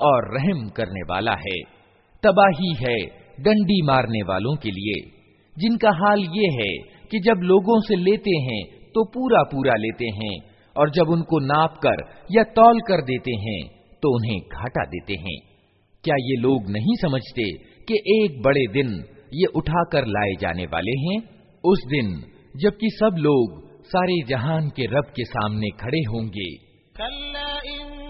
और रहम करने वाला है। तबाही है डंडी मारने वालों के लिए। जिनका हाल ये है कि जब लोगों से लेते हैं तो पूरा पूरा लेते हैं, और जब उनको नाप कर या तौल कर देते हैं तो उन्हें घाटा देते हैं। क्या ये लोग नहीं समझते कि एक बड़े दिन ये उठाकर लाए जाने वाले हैं? उस दिन, जबकि सब लोग सारे जहान के रब के सामने खड़े होंगे।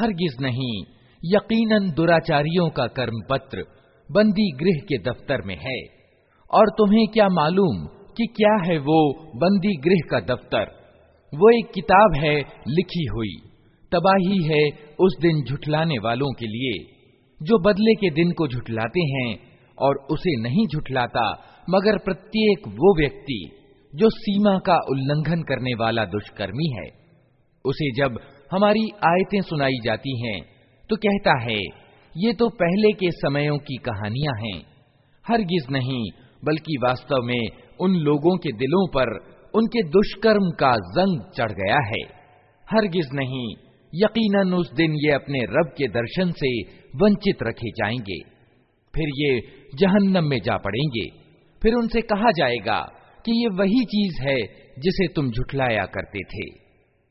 हरगिज नहीं यकीनन दुराचारियों का कर्म पत्र बंदी गृह के दफ्तर में है और तुम्हें क्या मालूम कि क्या है वो बंदी गृह का दफ्तर? वो एक किताब है, लिखी हुई। तबाही है उस दिन झुठलाने वालों के लिए। जो बदले के दिन को झुठलाते हैं और उसे नहीं झुठलाता, मगर प्रत्येक वो व्यक्ति जो सीमा का उल्लंघन करने वाला दुष्कर्मी है, उसे जब हमारी आयतें सुनाई जाती हैं तो कहता है, ये तो पहले के समयों की कहानियाँ हैं। हरगिज नहीं बल्कि वास्तव में उन लोगों के दिलों पर उनके दुष्कर्म का जंग चढ़ गया है हरगिज नहीं यकीनन उस दिन ये अपने रब के दर्शन से वंचित रखे जाएंगे फिर ये जहन्नम में जा पड़ेंगे फिर उनसे कहा जाएगा कि ये वही चीज है जिसे तुम झुठलाया करते थे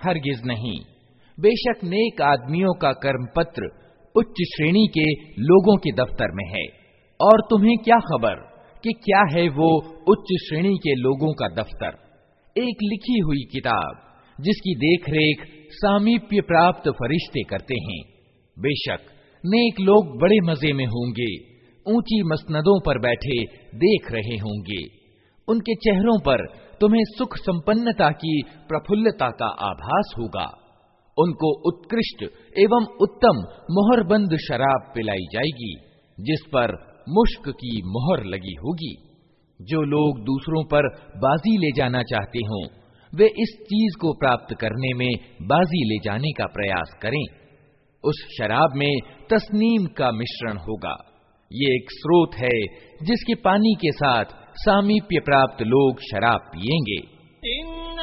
हरगिज नहीं बेशक नेक आदमियों का कर्म पत्र उच्च श्रेणी के लोगों के दफ्तर में है और तुम्हें क्या खबर कि क्या है वो उच्च श्रेणी के लोगों का दफ्तर एक लिखी हुई किताब जिसकी देखरेख सामीप्य प्राप्त फरिश्ते करते हैं। बेशक, नेक लोग बड़े मज़े में होंगे, ऊँची मसनदों पर बैठे देख रहे होंगे। उनके चेहरों पर तुम्हें सुख संपन्नता की प्रफुल्लता का आभास होगा। उनको उत्कृष्ट एवं उत्तम मोहरबंद शराब पिलाई जाएगी, जिस पर मुश्क की मोहर लगी होगी। जो लोग दूसरों पर बाजी ले जाना चाहते हों वे इस चीज़ को प्राप्त करने में बाजी ले जाने का प्रयास करें। उस शराब में तस्नीम का मिश्रण होगा। ये एक स्रोत है जिसके पानी के साथ सामीप्य प्राप्त लोग शराब पिएँगे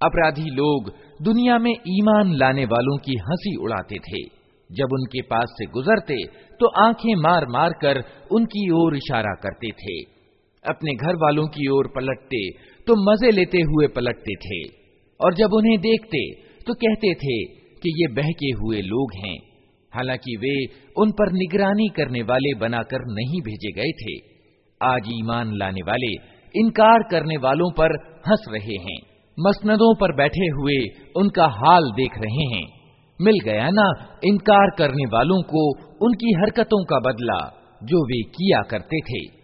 अपराधी लोग दुनिया में ईमान लाने वालों की हँसी उड़ाते थे जब उनके पास से गुजरते तो आँखें मार मार कर उनकी ओर इशारा करते थे अपने घर वालों की ओर पलटते तो मज़े लेते हुए पलटते थे। और जब उन्हें देखते तो कहते थे कि ये बहके हुए लोग हैं। हालाँकि वे उन पर निगरानी करने वाले बनाकर नहीं भेजे गए थे। आज ईमान लाने वाले, इनकार करने वालों पर हंस रहे हैं। मसनदों पर बैठे हुए उनका हाल देख रहे हैं। मिल गया ना इनकार करने वालों को उनकी हरकतों का बदला, जो वे किया करते थे।